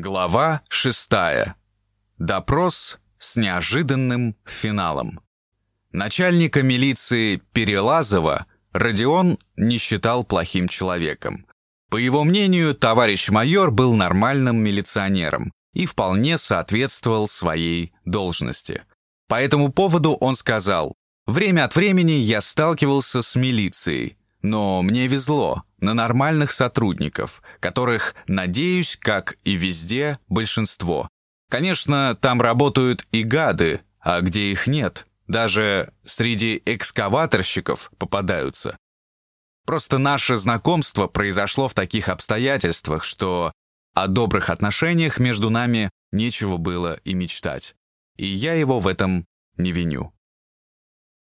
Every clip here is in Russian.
Глава шестая. Допрос с неожиданным финалом. Начальника милиции Перелазова Родион не считал плохим человеком. По его мнению, товарищ майор был нормальным милиционером и вполне соответствовал своей должности. По этому поводу он сказал, «Время от времени я сталкивался с милицией, но мне везло на нормальных сотрудников, которых, надеюсь, как и везде, большинство. Конечно, там работают и гады, а где их нет, даже среди экскаваторщиков попадаются. Просто наше знакомство произошло в таких обстоятельствах, что о добрых отношениях между нами нечего было и мечтать. И я его в этом не виню.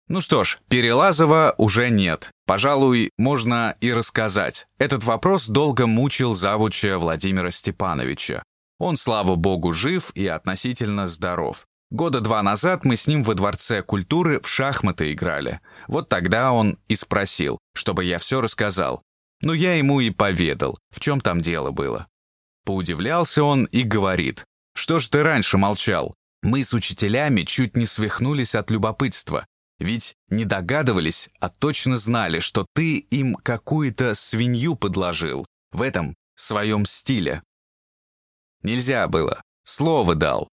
Ну что ж, Перелазова уже нет. Пожалуй, можно и рассказать. Этот вопрос долго мучил завуча Владимира Степановича. Он, слава богу, жив и относительно здоров. Года два назад мы с ним во Дворце культуры в шахматы играли. Вот тогда он и спросил, чтобы я все рассказал. Ну, я ему и поведал, в чем там дело было. Поудивлялся он и говорит, «Что ж ты раньше молчал? Мы с учителями чуть не свихнулись от любопытства. Ведь не догадывались, а точно знали, что ты им какую-то свинью подложил в этом своем стиле. Нельзя было, слово дал.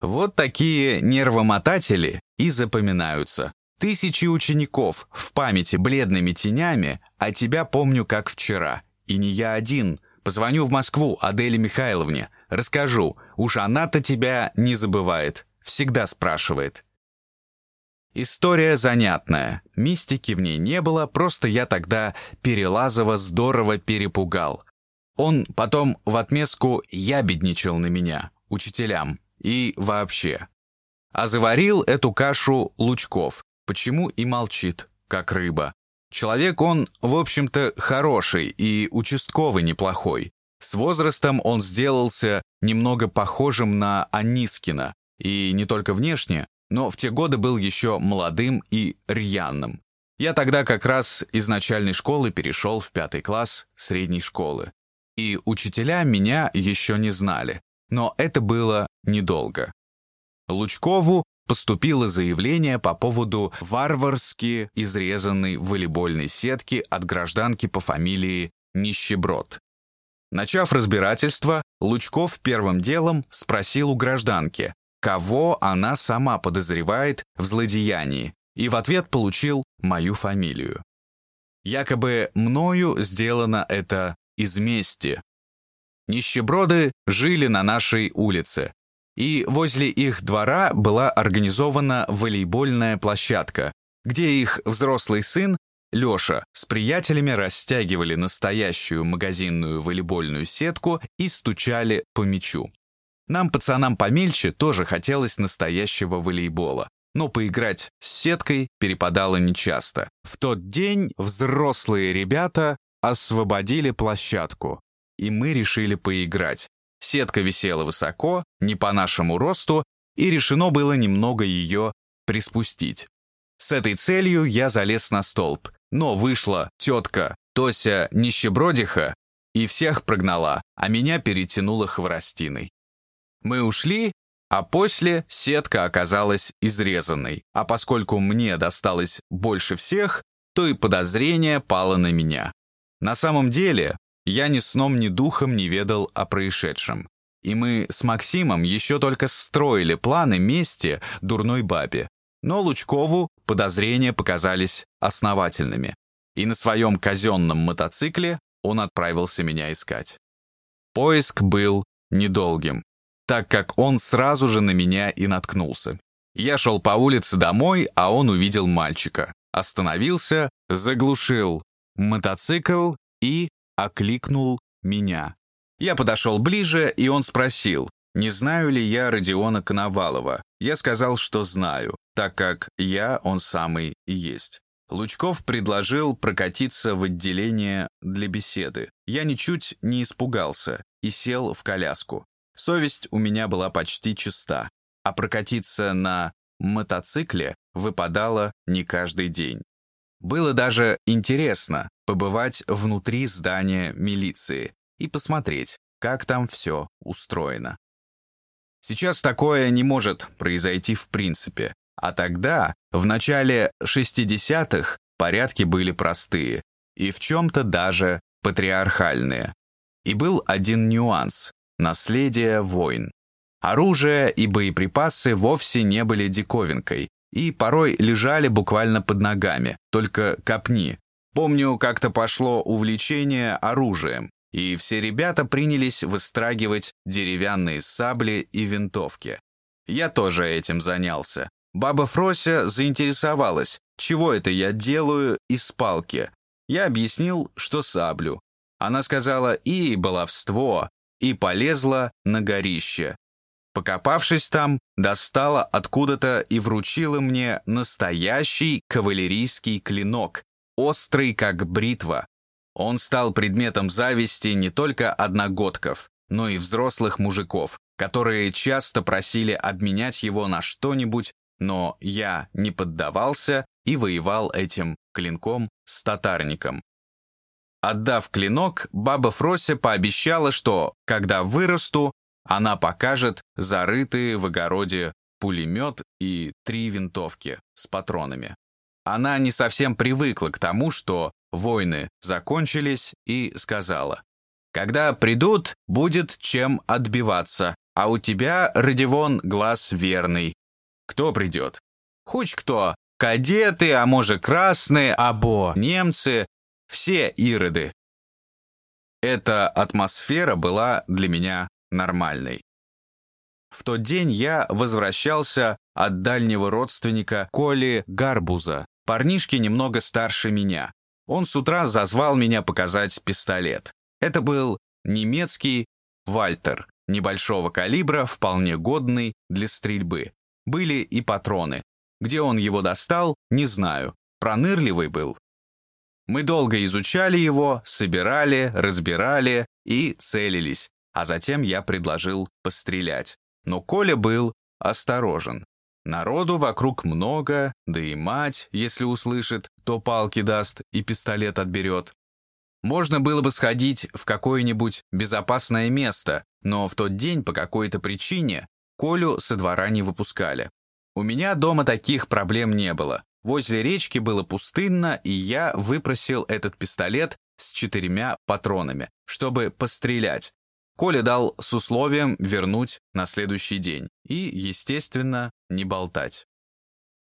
Вот такие нервомотатели и запоминаются. Тысячи учеников в памяти бледными тенями, а тебя помню как вчера. И не я один. Позвоню в Москву Аделе Михайловне, расскажу. Уж она-то тебя не забывает. Всегда спрашивает. История занятная. Мистики в ней не было, просто я тогда Перелазова здорово перепугал. Он потом в отместку ябедничал на меня, учителям и вообще. А заварил эту кашу Лучков. Почему и молчит, как рыба. Человек он, в общем-то, хороший и участковый неплохой. С возрастом он сделался немного похожим на Анискина. И не только внешне, но в те годы был еще молодым и рьяным. Я тогда как раз из начальной школы перешел в пятый класс средней школы. И учителя меня еще не знали, но это было недолго. Лучкову поступило заявление по поводу варварски изрезанной волейбольной сетки от гражданки по фамилии Нищеброд. Начав разбирательство, Лучков первым делом спросил у гражданки, кого она сама подозревает в злодеянии, и в ответ получил мою фамилию. Якобы мною сделано это из мести. Нищеброды жили на нашей улице, и возле их двора была организована волейбольная площадка, где их взрослый сын Лёша с приятелями растягивали настоящую магазинную волейбольную сетку и стучали по мячу. Нам, пацанам помельче, тоже хотелось настоящего волейбола. Но поиграть с сеткой перепадало нечасто. В тот день взрослые ребята освободили площадку, и мы решили поиграть. Сетка висела высоко, не по нашему росту, и решено было немного ее приспустить. С этой целью я залез на столб, но вышла тетка Тося Нищебродиха и всех прогнала, а меня перетянула хворостиной. Мы ушли, а после сетка оказалась изрезанной. А поскольку мне досталось больше всех, то и подозрение пало на меня. На самом деле, я ни сном, ни духом не ведал о происшедшем. И мы с Максимом еще только строили планы мести дурной бабе. Но Лучкову подозрения показались основательными. И на своем казенном мотоцикле он отправился меня искать. Поиск был недолгим так как он сразу же на меня и наткнулся. Я шел по улице домой, а он увидел мальчика. Остановился, заглушил мотоцикл и окликнул меня. Я подошел ближе, и он спросил, не знаю ли я Родиона Коновалова. Я сказал, что знаю, так как я он самый и есть. Лучков предложил прокатиться в отделение для беседы. Я ничуть не испугался и сел в коляску. Совесть у меня была почти чиста, а прокатиться на мотоцикле выпадало не каждый день. Было даже интересно побывать внутри здания милиции и посмотреть, как там все устроено. Сейчас такое не может произойти в принципе, а тогда, в начале 60-х, порядки были простые и в чем-то даже патриархальные. И был один нюанс – наследие войн. Оружие и боеприпасы вовсе не были диковинкой и порой лежали буквально под ногами, только копни. Помню, как-то пошло увлечение оружием, и все ребята принялись выстрагивать деревянные сабли и винтовки. Я тоже этим занялся. Баба Фрося заинтересовалась, чего это я делаю из палки. Я объяснил, что саблю. Она сказала и баловство, и полезла на горище. Покопавшись там, достала откуда-то и вручила мне настоящий кавалерийский клинок, острый как бритва. Он стал предметом зависти не только одногодков, но и взрослых мужиков, которые часто просили обменять его на что-нибудь, но я не поддавался и воевал этим клинком с татарником. Отдав клинок, баба Фрося пообещала, что, когда вырасту, она покажет зарытые в огороде пулемет и три винтовки с патронами. Она не совсем привыкла к тому, что войны закончились, и сказала, «Когда придут, будет чем отбиваться, а у тебя, Родивон, глаз верный. Кто придет? Хоть кто. Кадеты, а может красные, або немцы, все ироды. Эта атмосфера была для меня нормальной. В тот день я возвращался от дальнего родственника Коли Гарбуза, Парнишки немного старше меня. Он с утра зазвал меня показать пистолет. Это был немецкий «Вальтер», небольшого калибра, вполне годный для стрельбы. Были и патроны. Где он его достал, не знаю. Пронырливый был. Мы долго изучали его, собирали, разбирали и целились, а затем я предложил пострелять. Но Коля был осторожен. Народу вокруг много, да и мать, если услышит, то палки даст и пистолет отберет. Можно было бы сходить в какое-нибудь безопасное место, но в тот день по какой-то причине Колю со двора не выпускали. У меня дома таких проблем не было. Возле речки было пустынно, и я выпросил этот пистолет с четырьмя патронами, чтобы пострелять, Коля дал с условием вернуть на следующий день и, естественно, не болтать.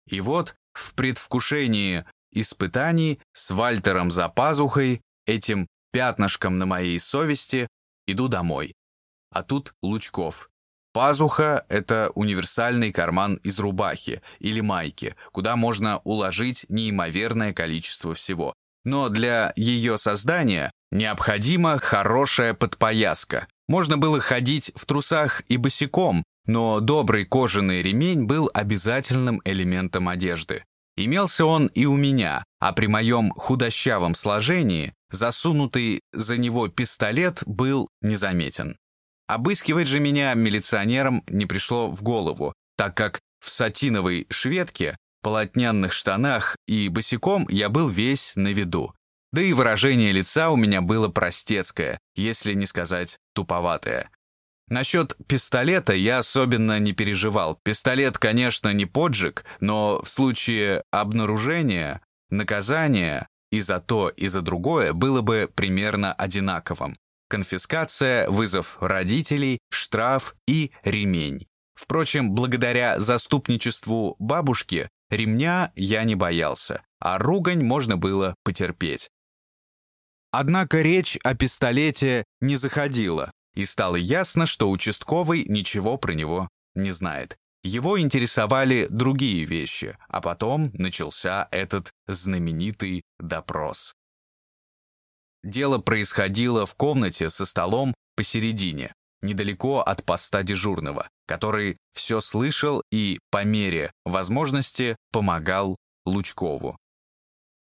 И вот, в предвкушении испытаний с Вальтером за пазухой, этим пятнышком на моей совести, иду домой. А тут Лучков. Пазуха — это универсальный карман из рубахи или майки, куда можно уложить неимоверное количество всего. Но для ее создания необходима хорошая подпояска. Можно было ходить в трусах и босиком, но добрый кожаный ремень был обязательным элементом одежды. Имелся он и у меня, а при моем худощавом сложении засунутый за него пистолет был незаметен. Обыскивать же меня милиционерам не пришло в голову, так как в сатиновой шведке полотняных штанах и босиком я был весь на виду. Да и выражение лица у меня было простецкое, если не сказать туповатое. Насчет пистолета я особенно не переживал. Пистолет, конечно, не поджиг, но в случае обнаружения, наказание и за то, и за другое было бы примерно одинаковым. Конфискация, вызов родителей, штраф и ремень. Впрочем, благодаря заступничеству бабушки, Ремня я не боялся, а ругань можно было потерпеть. Однако речь о пистолете не заходила, и стало ясно, что участковый ничего про него не знает. Его интересовали другие вещи, а потом начался этот знаменитый допрос. Дело происходило в комнате со столом посередине недалеко от поста дежурного, который все слышал и, по мере возможности, помогал Лучкову.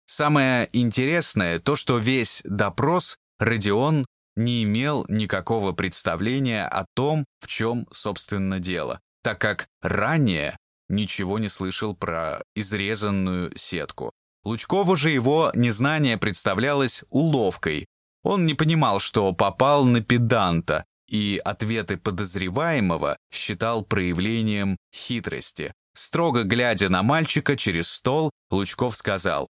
Самое интересное то, что весь допрос Родион не имел никакого представления о том, в чем, собственно, дело, так как ранее ничего не слышал про изрезанную сетку. Лучкову же его незнание представлялось уловкой, Он не понимал, что попал на педанта, и ответы подозреваемого считал проявлением хитрости. Строго глядя на мальчика через стол, Лучков сказал,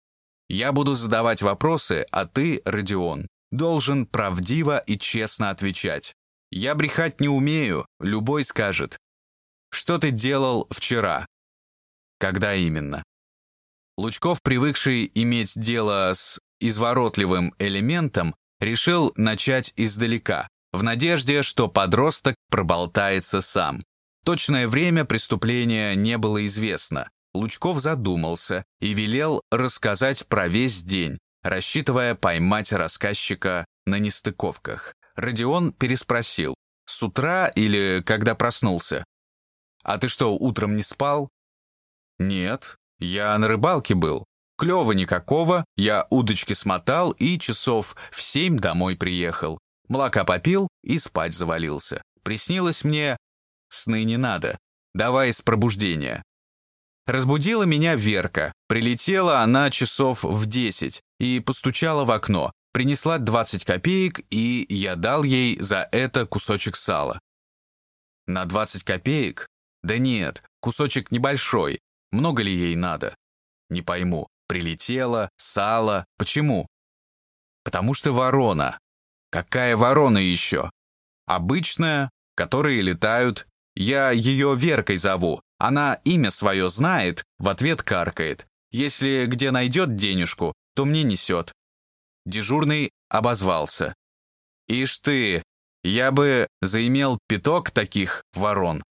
«Я буду задавать вопросы, а ты, Родион, должен правдиво и честно отвечать. Я брехать не умею, любой скажет. Что ты делал вчера? Когда именно?» Лучков, привыкший иметь дело с изворотливым элементом, решил начать издалека, в надежде, что подросток проболтается сам. Точное время преступления не было известно. Лучков задумался и велел рассказать про весь день, рассчитывая поймать рассказчика на нестыковках. Родион переспросил, с утра или когда проснулся? «А ты что, утром не спал?» «Нет, я на рыбалке был. Клёва никакого, я удочки смотал и часов в семь домой приехал. Молока попил и спать завалился. Приснилось мне... Сны не надо. Давай с пробуждения. Разбудила меня Верка. Прилетела она часов в десять и постучала в окно. Принесла 20 копеек, и я дал ей за это кусочек сала. На 20 копеек? Да нет, кусочек небольшой. Много ли ей надо? Не пойму. Прилетела, сало. Почему? Потому что ворона. Какая ворона еще? Обычная, которые летают. Я ее Веркой зову. Она имя свое знает, в ответ каркает. Если где найдет денежку, то мне несет. Дежурный обозвался. Ишь ты, я бы заимел пяток таких ворон.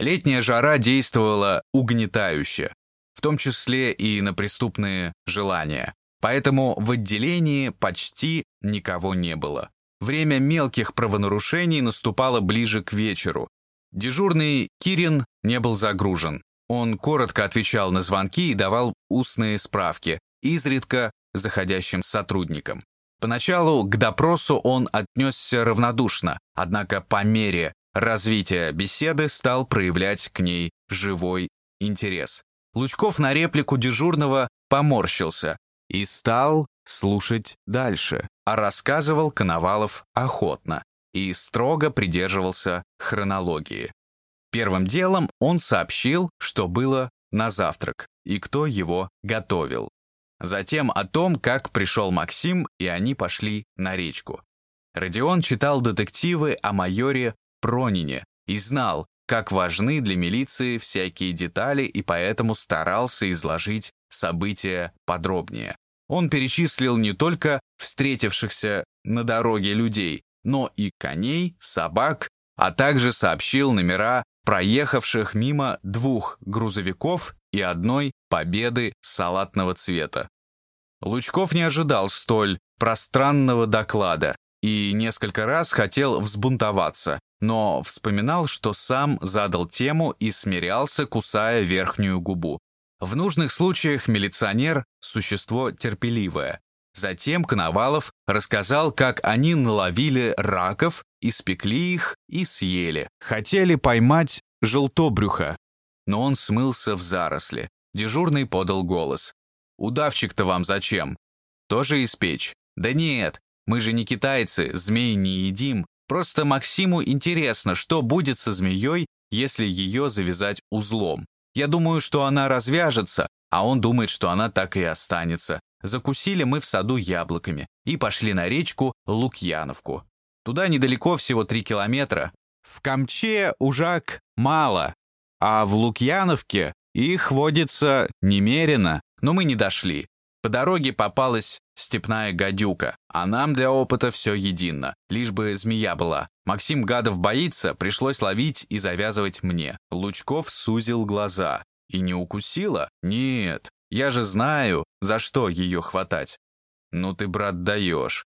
Летняя жара действовала угнетающе, в том числе и на преступные желания. Поэтому в отделении почти никого не было. Время мелких правонарушений наступало ближе к вечеру. Дежурный Кирин не был загружен. Он коротко отвечал на звонки и давал устные справки, изредка заходящим сотрудникам. Поначалу к допросу он отнесся равнодушно, однако по мере развития беседы стал проявлять к ней живой интерес. Лучков на реплику дежурного поморщился, и стал слушать дальше, а рассказывал Коновалов охотно и строго придерживался хронологии. Первым делом он сообщил, что было на завтрак и кто его готовил. Затем о том, как пришел Максим, и они пошли на речку. Родион читал детективы о майоре Пронине и знал, как важны для милиции всякие детали и поэтому старался изложить события подробнее. Он перечислил не только встретившихся на дороге людей, но и коней, собак, а также сообщил номера проехавших мимо двух грузовиков и одной победы салатного цвета. Лучков не ожидал столь пространного доклада и несколько раз хотел взбунтоваться, но вспоминал, что сам задал тему и смирялся, кусая верхнюю губу. В нужных случаях милиционер – существо терпеливое. Затем Коновалов рассказал, как они наловили раков, испекли их и съели. Хотели поймать желтобрюха, но он смылся в заросли. Дежурный подал голос. «Удавчик-то вам зачем? Тоже испечь?» «Да нет, мы же не китайцы, змей не едим. Просто Максиму интересно, что будет со змеей, если ее завязать узлом. Я думаю, что она развяжется, а он думает, что она так и останется. Закусили мы в саду яблоками и пошли на речку Лукьяновку. Туда недалеко всего три километра. В Камче ужак мало, а в Лукьяновке их водится немерено, но мы не дошли. По дороге попалась степная гадюка, а нам для опыта все едино, лишь бы змея была. Максим Гадов боится, пришлось ловить и завязывать мне. Лучков сузил глаза. И не укусила? Нет, я же знаю, за что ее хватать. Ну ты, брат, даешь.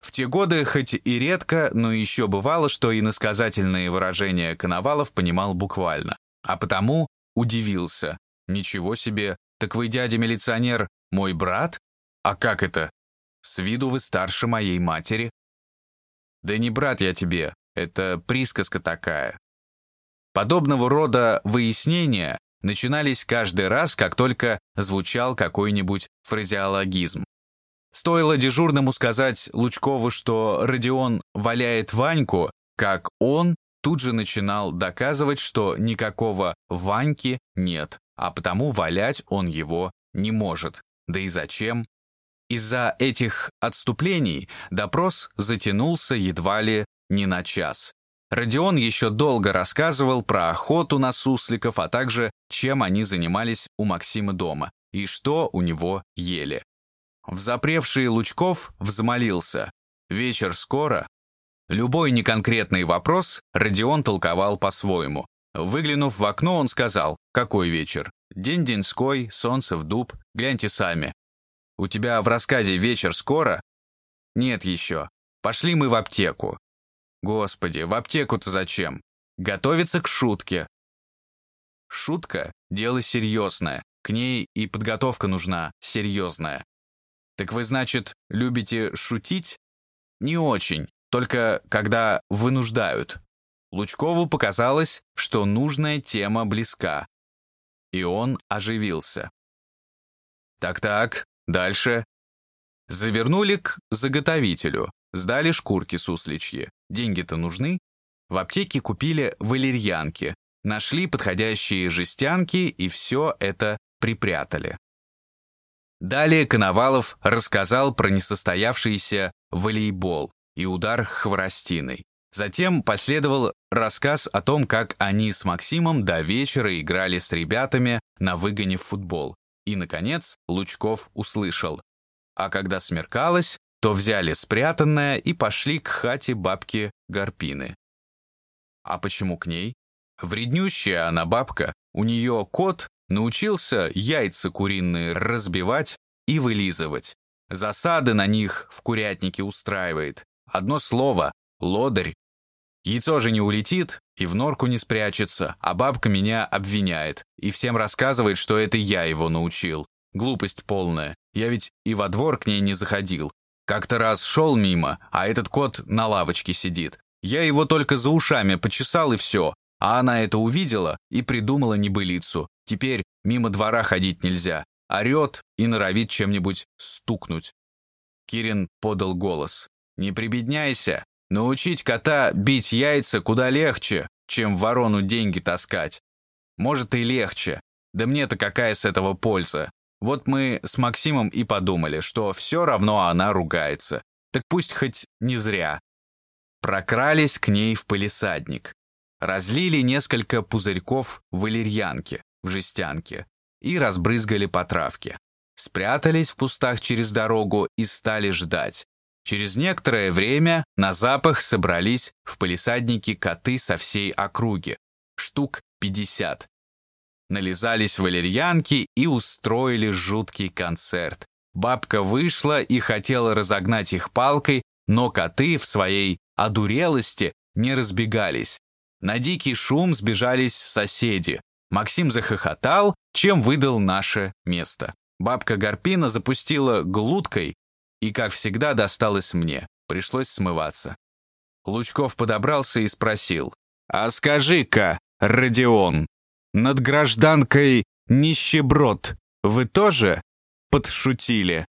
В те годы, хоть и редко, но еще бывало, что иносказательные выражения Коновалов понимал буквально. А потому удивился. Ничего себе, так вы, дядя-милиционер, мой брат? А как это? С виду вы старше моей матери. Да не брат я тебе, это присказка такая. Подобного рода выяснения начинались каждый раз, как только звучал какой-нибудь фразеологизм. Стоило дежурному сказать Лучкову, что Родион валяет Ваньку, как он тут же начинал доказывать, что никакого Ваньки нет, а потому валять он его не может. Да и зачем? Из-за этих отступлений допрос затянулся едва ли не на час. Родион еще долго рассказывал про охоту на сусликов, а также чем они занимались у Максима дома и что у него ели. Взапревший Лучков взмолился. Вечер скоро. Любой неконкретный вопрос Родион толковал по-своему. Выглянув в окно, он сказал, какой вечер? День деньской, солнце в дуб, гляньте сами. У тебя в рассказе «Вечер скоро»? Нет еще. Пошли мы в аптеку. Господи, в аптеку-то зачем? Готовиться к шутке. Шутка – дело серьезное. К ней и подготовка нужна, серьезная. Так вы, значит, любите шутить? Не очень, только когда вынуждают. Лучкову показалось, что нужная тема близка. И он оживился. Так-так, дальше. Завернули к заготовителю, сдали шкурки сусличьи. Деньги-то нужны. В аптеке купили валерьянки, нашли подходящие жестянки и все это припрятали. Далее Коновалов рассказал про несостоявшийся волейбол и удар хворостиной. Затем последовал рассказ о том, как они с Максимом до вечера играли с ребятами на выгоне в футбол. И, наконец, Лучков услышал. А когда смеркалось, то взяли спрятанное и пошли к хате бабки Гарпины. А почему к ней? Вреднющая она бабка, у нее кот научился яйца куриные разбивать и вылизывать. Засады на них в курятнике устраивает. Одно слово — лодырь. Яйцо же не улетит и в норку не спрячется, а бабка меня обвиняет и всем рассказывает, что это я его научил. Глупость полная. Я ведь и во двор к ней не заходил. Как-то раз шел мимо, а этот кот на лавочке сидит. Я его только за ушами почесал и все. А она это увидела и придумала небылицу. Теперь мимо двора ходить нельзя. Орет и норовит чем-нибудь стукнуть. Кирин подал голос. «Не прибедняйся. Научить кота бить яйца куда легче, чем ворону деньги таскать. Может и легче. Да мне-то какая с этого польза? Вот мы с Максимом и подумали, что все равно она ругается. Так пусть хоть не зря. Прокрались к ней в палисадник. Разлили несколько пузырьков валерьянки в жестянке и разбрызгали по травке. Спрятались в кустах через дорогу и стали ждать. Через некоторое время на запах собрались в палисаднике коты со всей округи. Штук 50. Нализались валерьянки и устроили жуткий концерт. Бабка вышла и хотела разогнать их палкой, но коты в своей одурелости не разбегались. На дикий шум сбежались соседи. Максим захохотал, чем выдал наше место. Бабка Гарпина запустила глуткой, и, как всегда, досталось мне. Пришлось смываться. Лучков подобрался и спросил. «А скажи-ка, Родион, над гражданкой нищеброд вы тоже подшутили?»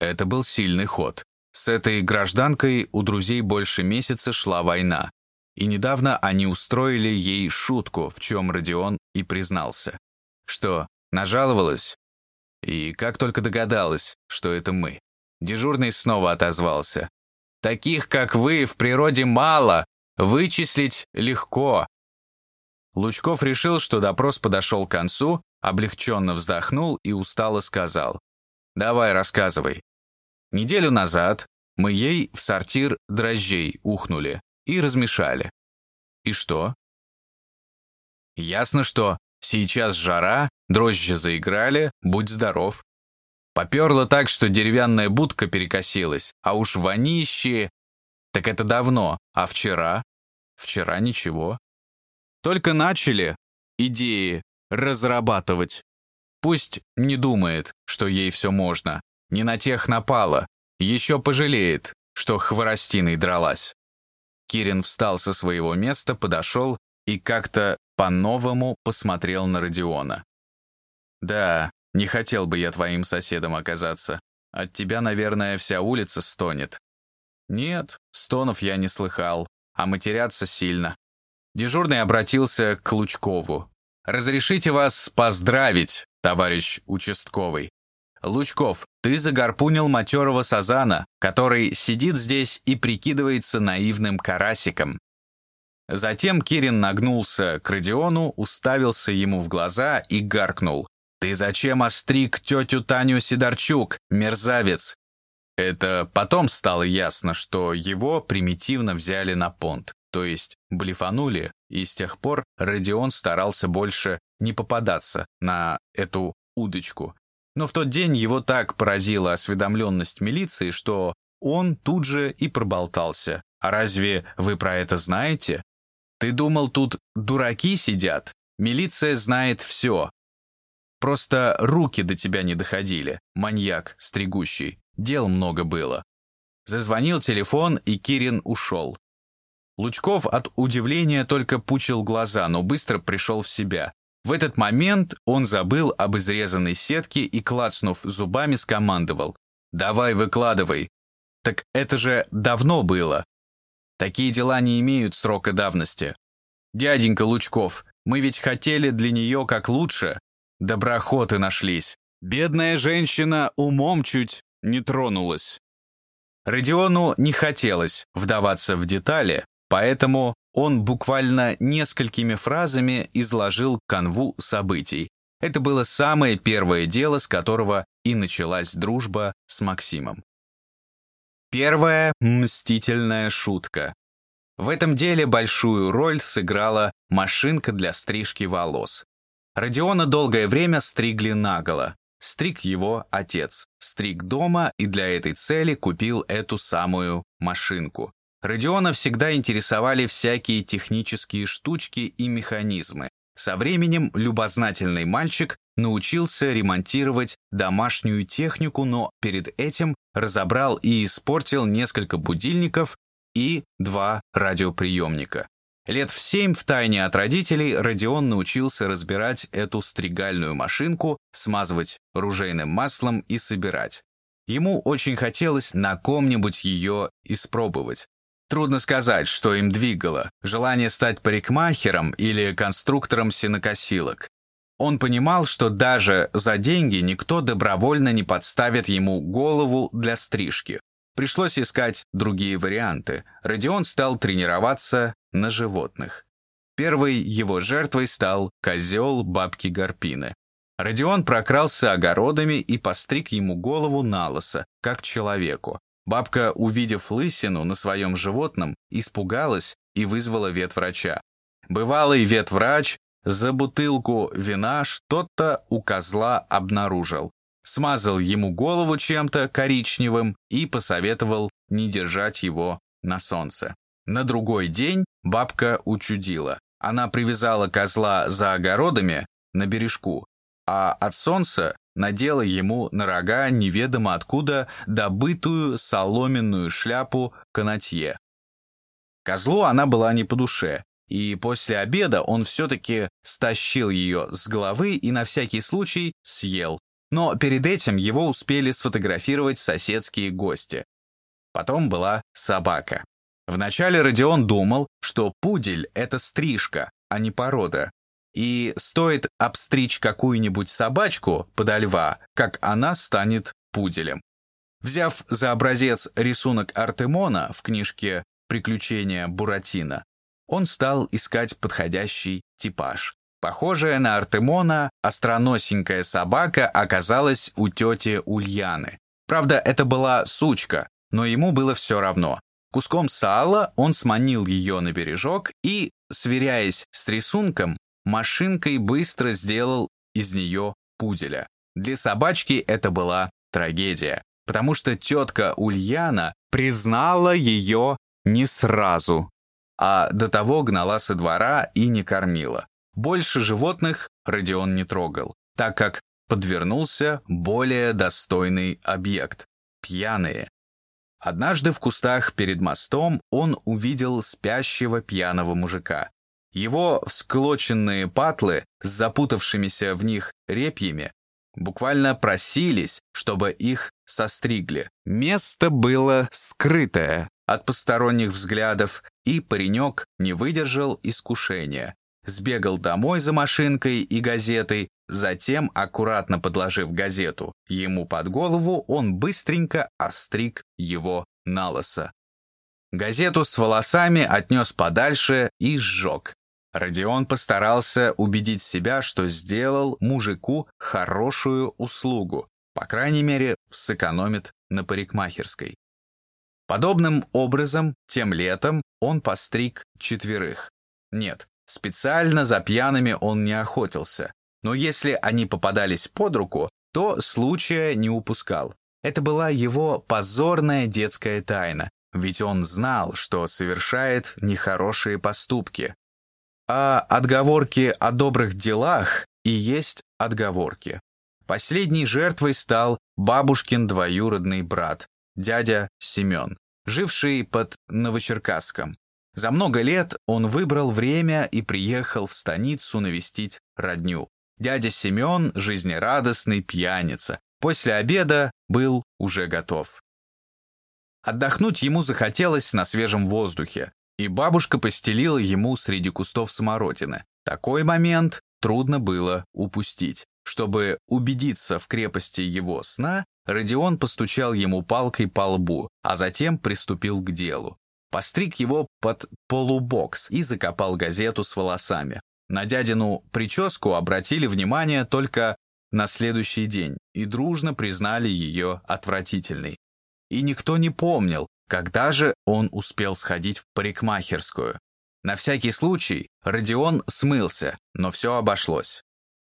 Это был сильный ход. С этой гражданкой у друзей больше месяца шла война. И недавно они устроили ей шутку, в чем Родион и признался. Что, нажаловалась? И как только догадалась, что это мы. Дежурный снова отозвался. «Таких, как вы, в природе мало. Вычислить легко». Лучков решил, что допрос подошел к концу, облегченно вздохнул и устало сказал. «Давай, рассказывай». Неделю назад мы ей в сортир дрожжей ухнули и размешали. И что? Ясно, что сейчас жара, дрожжи заиграли, будь здоров. Поперло так, что деревянная будка перекосилась, а уж вонище... Так это давно, а вчера? Вчера ничего. Только начали идеи разрабатывать. Пусть не думает, что ей все можно. Не на тех напала. Еще пожалеет, что хворостиной дралась. Кирин встал со своего места, подошел и как-то по-новому посмотрел на Родиона. «Да, не хотел бы я твоим соседом оказаться. От тебя, наверное, вся улица стонет». «Нет, стонов я не слыхал, а матерятся сильно». Дежурный обратился к Лучкову. «Разрешите вас поздравить, товарищ участковый. Лучков, ты загорпунил матерого сазана, который сидит здесь и прикидывается наивным карасиком. Затем Кирин нагнулся к Родиону, уставился ему в глаза и гаркнул. «Ты зачем остриг тетю Таню Сидорчук, мерзавец?» Это потом стало ясно, что его примитивно взяли на понт, то есть блефанули, и с тех пор Родион старался больше не попадаться на эту удочку. Но в тот день его так поразила осведомленность милиции, что он тут же и проболтался. «А разве вы про это знаете?» «Ты думал, тут дураки сидят? Милиция знает все. Просто руки до тебя не доходили, маньяк стригущий. Дел много было». Зазвонил телефон, и Кирин ушел. Лучков от удивления только пучил глаза, но быстро пришел в себя. В этот момент он забыл об изрезанной сетке и, клацнув зубами, скомандовал. «Давай, выкладывай!» «Так это же давно было!» Такие дела не имеют срока давности. «Дяденька Лучков, мы ведь хотели для нее как лучше. Доброхоты нашлись. Бедная женщина умом чуть не тронулась». Родиону не хотелось вдаваться в детали, поэтому он буквально несколькими фразами изложил канву событий. Это было самое первое дело, с которого и началась дружба с Максимом. Первая мстительная шутка. В этом деле большую роль сыграла машинка для стрижки волос. Родиона долгое время стригли наголо. Стриг его отец. Стриг дома и для этой цели купил эту самую машинку. Родиона всегда интересовали всякие технические штучки и механизмы. Со временем любознательный мальчик научился ремонтировать домашнюю технику, но перед этим разобрал и испортил несколько будильников и два радиоприемника. Лет в семь в тайне от родителей Родион научился разбирать эту стригальную машинку, смазывать ружейным маслом и собирать. Ему очень хотелось на ком-нибудь ее испробовать. Трудно сказать, что им двигало – желание стать парикмахером или конструктором сенокосилок. Он понимал, что даже за деньги никто добровольно не подставит ему голову для стрижки. Пришлось искать другие варианты. Родион стал тренироваться на животных. Первой его жертвой стал козел бабки Гарпины. Родион прокрался огородами и постриг ему голову на лысо, как человеку. Бабка, увидев лысину на своем животном, испугалась и вызвала ветврача. Бывалый ветврач за бутылку вина что-то у козла обнаружил. Смазал ему голову чем-то коричневым и посоветовал не держать его на солнце. На другой день бабка учудила. Она привязала козла за огородами на бережку, а от солнца надела ему на рога неведомо откуда добытую соломенную шляпу канатье. Козлу она была не по душе, и после обеда он все-таки стащил ее с головы и на всякий случай съел. Но перед этим его успели сфотографировать соседские гости. Потом была собака. Вначале Родион думал, что пудель — это стрижка, а не порода, и стоит обстричь какую-нибудь собачку подо льва, как она станет пуделем. Взяв за образец рисунок Артемона в книжке «Приключения Буратино», он стал искать подходящий типаж. Похожая на Артемона, остроносенькая собака оказалась у тети Ульяны. Правда, это была сучка, но ему было все равно. Куском сала он сманил ее на бережок и, сверяясь с рисунком, машинкой быстро сделал из нее пуделя. Для собачки это была трагедия, потому что тетка Ульяна признала ее не сразу, а до того гнала со двора и не кормила. Больше животных Родион не трогал, так как подвернулся более достойный объект – пьяные. Однажды в кустах перед мостом он увидел спящего пьяного мужика. Его всклоченные патлы с запутавшимися в них репьями буквально просились, чтобы их состригли. Место было скрытое от посторонних взглядов, и паренек не выдержал искушения. Сбегал домой за машинкой и газетой, затем, аккуратно подложив газету ему под голову, он быстренько остриг его на лысо. Газету с волосами отнес подальше и сжег. Родион постарался убедить себя, что сделал мужику хорошую услугу, по крайней мере, сэкономит на парикмахерской. Подобным образом, тем летом он постриг четверых. Нет, специально за пьяными он не охотился, но если они попадались под руку, то случая не упускал. Это была его позорная детская тайна, ведь он знал, что совершает нехорошие поступки, а отговорки о добрых делах и есть отговорки. Последней жертвой стал бабушкин двоюродный брат, дядя Семен, живший под Новочеркасском. За много лет он выбрал время и приехал в станицу навестить родню. Дядя Семен, жизнерадостный пьяница, после обеда был уже готов. Отдохнуть ему захотелось на свежем воздухе, и бабушка постелила ему среди кустов самородины. Такой момент трудно было упустить. Чтобы убедиться в крепости его сна, Родион постучал ему палкой по лбу, а затем приступил к делу. Постриг его под полубокс и закопал газету с волосами. На дядину прическу обратили внимание только на следующий день и дружно признали ее отвратительной. И никто не помнил, когда же он успел сходить в парикмахерскую? На всякий случай Родион смылся, но все обошлось.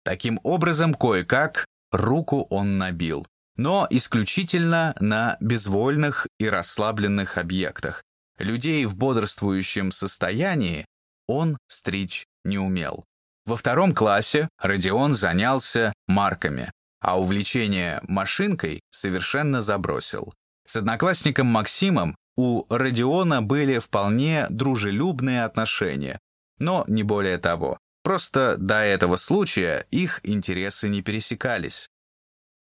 Таким образом, кое-как руку он набил, но исключительно на безвольных и расслабленных объектах. Людей в бодрствующем состоянии он стричь не умел. Во втором классе Родион занялся марками, а увлечение машинкой совершенно забросил. С одноклассником Максимом у Родиона были вполне дружелюбные отношения, но не более того. Просто до этого случая их интересы не пересекались.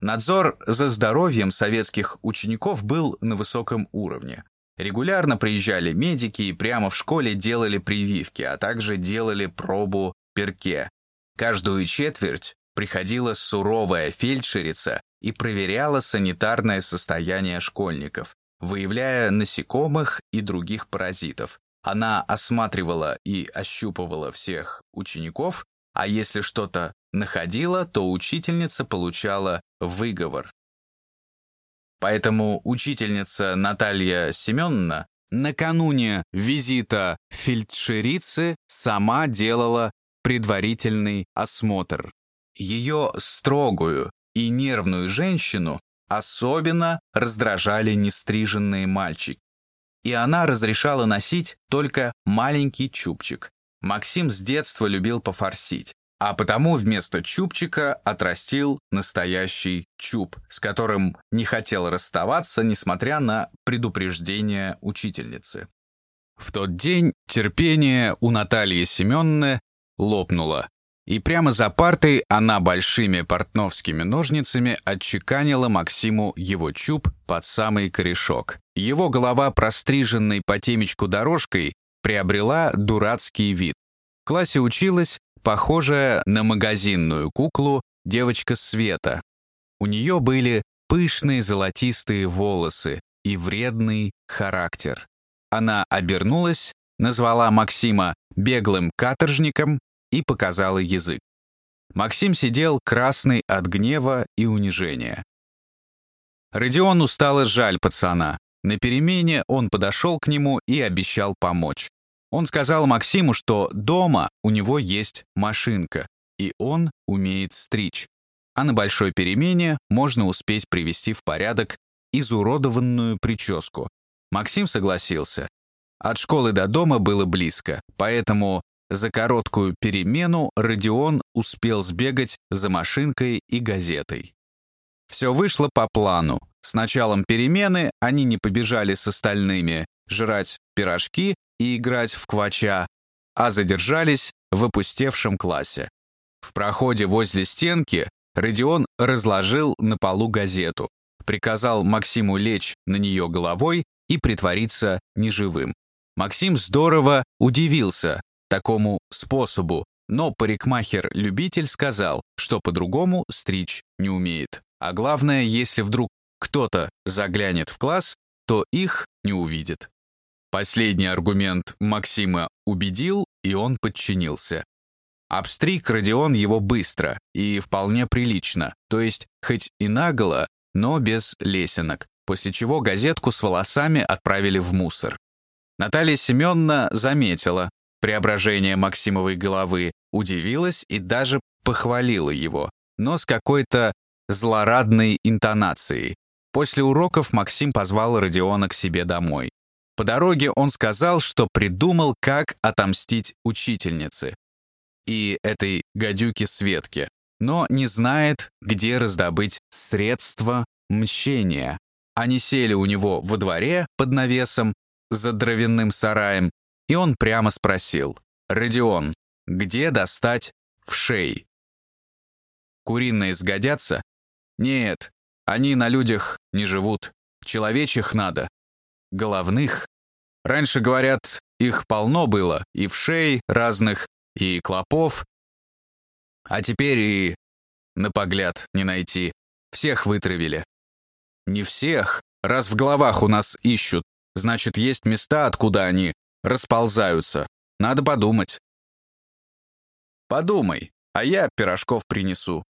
Надзор за здоровьем советских учеников был на высоком уровне. Регулярно приезжали медики и прямо в школе делали прививки, а также делали пробу перке. Каждую четверть приходила суровая фельдшерица и проверяла санитарное состояние школьников, выявляя насекомых и других паразитов. Она осматривала и ощупывала всех учеников, а если что-то находила, то учительница получала выговор. Поэтому учительница Наталья Семеновна накануне визита фельдшерицы сама делала предварительный осмотр. Ее строгую и нервную женщину особенно раздражали нестриженные мальчики. И она разрешала носить только маленький чубчик. Максим с детства любил пофорсить, а потому вместо чубчика отрастил настоящий чуб, с которым не хотел расставаться, несмотря на предупреждение учительницы. В тот день терпение у Натальи Семенны лопнуло. И прямо за партой она большими портновскими ножницами отчеканила Максиму его чуб под самый корешок. Его голова, простриженной по темечку дорожкой, приобрела дурацкий вид. В классе училась, похожая на магазинную куклу, девочка Света. У нее были пышные золотистые волосы и вредный характер. Она обернулась, назвала Максима беглым каторжником и показала язык. Максим сидел красный от гнева и унижения. Родиону стало жаль пацана. На перемене он подошел к нему и обещал помочь. Он сказал Максиму, что дома у него есть машинка, и он умеет стричь. А на большой перемене можно успеть привести в порядок изуродованную прическу. Максим согласился. От школы до дома было близко, поэтому за короткую перемену Родион успел сбегать за машинкой и газетой. Все вышло по плану. С началом перемены они не побежали с остальными жрать пирожки и играть в квача, а задержались в опустевшем классе. В проходе возле стенки Родион разложил на полу газету, приказал Максиму лечь на нее головой и притвориться неживым. Максим здорово удивился такому способу, но парикмахер-любитель сказал, что по-другому стричь не умеет. А главное, если вдруг кто-то заглянет в класс, то их не увидит. Последний аргумент Максима убедил, и он подчинился. Обстриг Родион его быстро и вполне прилично, то есть хоть и наголо, но без лесенок, после чего газетку с волосами отправили в мусор. Наталья Семеновна заметила преображение Максимовой головы, удивилась и даже похвалила его, но с какой-то злорадной интонацией. После уроков Максим позвал Родиона к себе домой. По дороге он сказал, что придумал, как отомстить учительнице и этой гадюке Светке, но не знает, где раздобыть средства мщения. Они сели у него во дворе под навесом за дровяным сараем, и он прямо спросил, «Родион, где достать в шей?» Куриные сгодятся? Нет, они на людях не живут. Человечих надо головных. Раньше, говорят, их полно было, и в шей разных, и клопов. А теперь и на погляд не найти. Всех вытравили. Не всех. Раз в головах у нас ищут, значит, есть места, откуда они расползаются. Надо подумать. Подумай, а я пирожков принесу.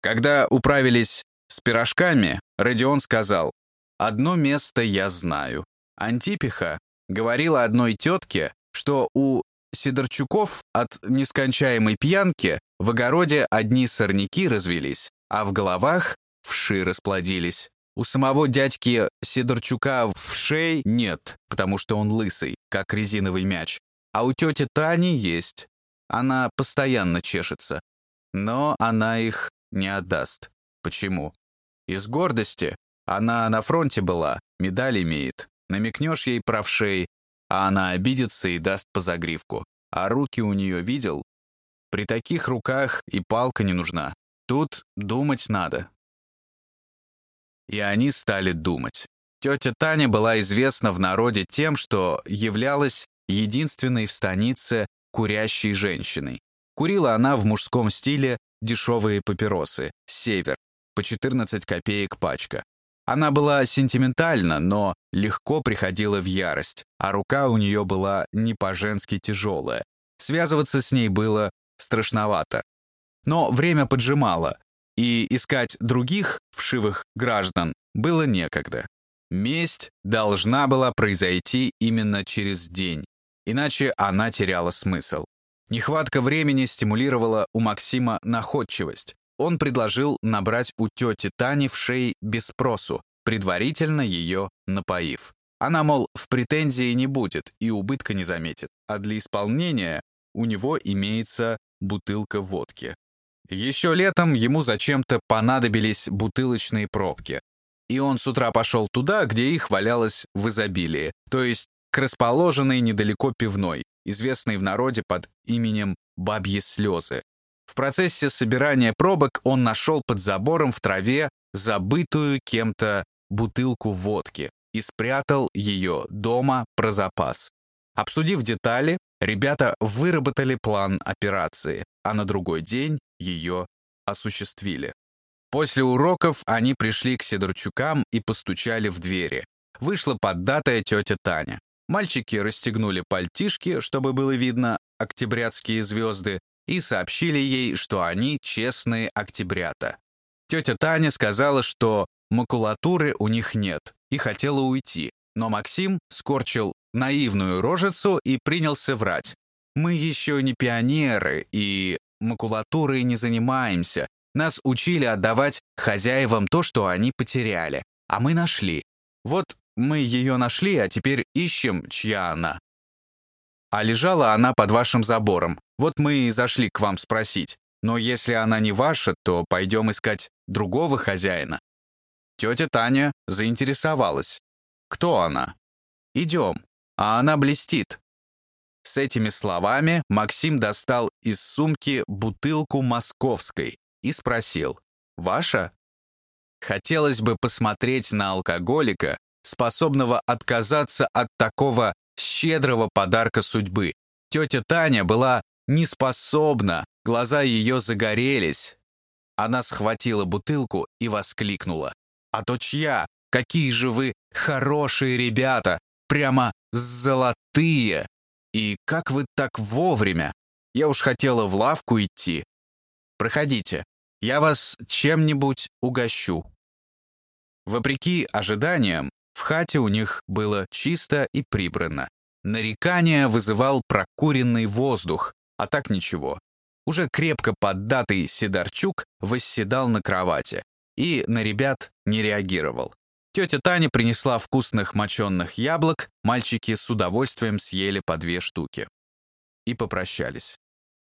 Когда управились с пирожками, Родион сказал, Одно место я знаю. Антипиха говорила одной тетке, что у Сидорчуков от нескончаемой пьянки в огороде одни сорняки развелись, а в головах вши расплодились. У самого дядьки Сидорчука вшей нет, потому что он лысый, как резиновый мяч. А у тети Тани есть. Она постоянно чешется. Но она их не отдаст. Почему? Из гордости, она на фронте была, медаль имеет. Намекнешь ей правшей, а она обидится и даст по загривку. А руки у нее видел? При таких руках и палка не нужна. Тут думать надо. И они стали думать. Тетя Таня была известна в народе тем, что являлась единственной в станице курящей женщиной. Курила она в мужском стиле дешевые папиросы «Север» по 14 копеек пачка. Она была сентиментальна, но легко приходила в ярость, а рука у нее была не по-женски тяжелая. Связываться с ней было страшновато. Но время поджимало, и искать других вшивых граждан было некогда. Месть должна была произойти именно через день, иначе она теряла смысл. Нехватка времени стимулировала у Максима находчивость он предложил набрать у тети Тани в шее без спросу, предварительно ее напоив. Она, мол, в претензии не будет и убытка не заметит, а для исполнения у него имеется бутылка водки. Еще летом ему зачем-то понадобились бутылочные пробки. И он с утра пошел туда, где их валялось в изобилии, то есть к расположенной недалеко пивной, известной в народе под именем «Бабьи слезы», в процессе собирания пробок он нашел под забором в траве забытую кем-то бутылку водки и спрятал ее дома про запас. Обсудив детали, ребята выработали план операции, а на другой день ее осуществили. После уроков они пришли к Сидорчукам и постучали в двери. Вышла поддатая тетя Таня. Мальчики расстегнули пальтишки, чтобы было видно октябрятские звезды, и сообщили ей, что они честные октябрята. Тетя Таня сказала, что макулатуры у них нет, и хотела уйти. Но Максим скорчил наивную рожицу и принялся врать. «Мы еще не пионеры и макулатурой не занимаемся. Нас учили отдавать хозяевам то, что они потеряли. А мы нашли. Вот мы ее нашли, а теперь ищем, чья она. А лежала она под вашим забором. Вот мы и зашли к вам спросить. Но если она не ваша, то пойдем искать другого хозяина». Тетя Таня заинтересовалась. «Кто она?» «Идем, а она блестит». С этими словами Максим достал из сумки бутылку московской, и спросил «Ваша?». Хотелось бы посмотреть на алкоголика, способного отказаться от такого щедрого подарка судьбы. Тетя Таня была неспособна, глаза ее загорелись. Она схватила бутылку и воскликнула. «А то чья? Какие же вы хорошие ребята! Прямо золотые! И как вы так вовремя? Я уж хотела в лавку идти. Проходите, я вас чем-нибудь угощу». Вопреки ожиданиям, в хате у них было чисто и прибрано. Нарекания вызывал прокуренный воздух, а так ничего. Уже крепко поддатый Сидорчук восседал на кровати и на ребят не реагировал. Тетя Таня принесла вкусных моченных яблок, мальчики с удовольствием съели по две штуки. И попрощались.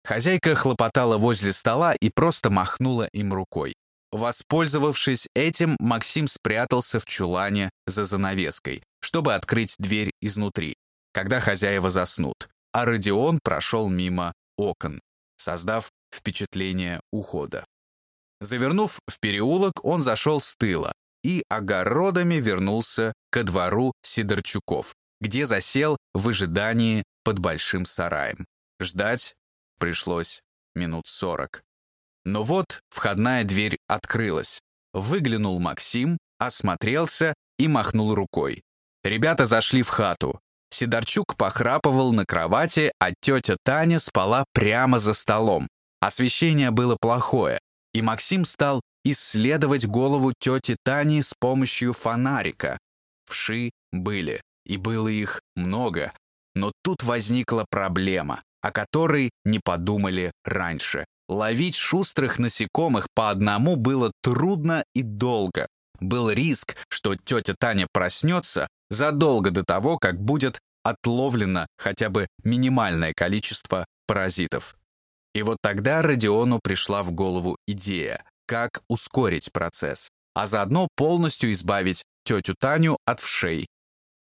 Хозяйка хлопотала возле стола и просто махнула им рукой. Воспользовавшись этим, Максим спрятался в чулане за занавеской, чтобы открыть дверь изнутри, когда хозяева заснут, а Родион прошел мимо окон, создав впечатление ухода. Завернув в переулок, он зашел с тыла и огородами вернулся ко двору Сидорчуков, где засел в ожидании под большим сараем. Ждать пришлось минут сорок. Но вот входная дверь открылась. Выглянул Максим, осмотрелся и махнул рукой. Ребята зашли в хату. Сидорчук похрапывал на кровати, а тетя Таня спала прямо за столом. Освещение было плохое, и Максим стал исследовать голову тети Тани с помощью фонарика. Вши были, и было их много. Но тут возникла проблема, о которой не подумали раньше. Ловить шустрых насекомых по одному было трудно и долго. Был риск, что тетя Таня проснется задолго до того, как будет отловлено хотя бы минимальное количество паразитов. И вот тогда Родиону пришла в голову идея, как ускорить процесс, а заодно полностью избавить тетю Таню от вшей.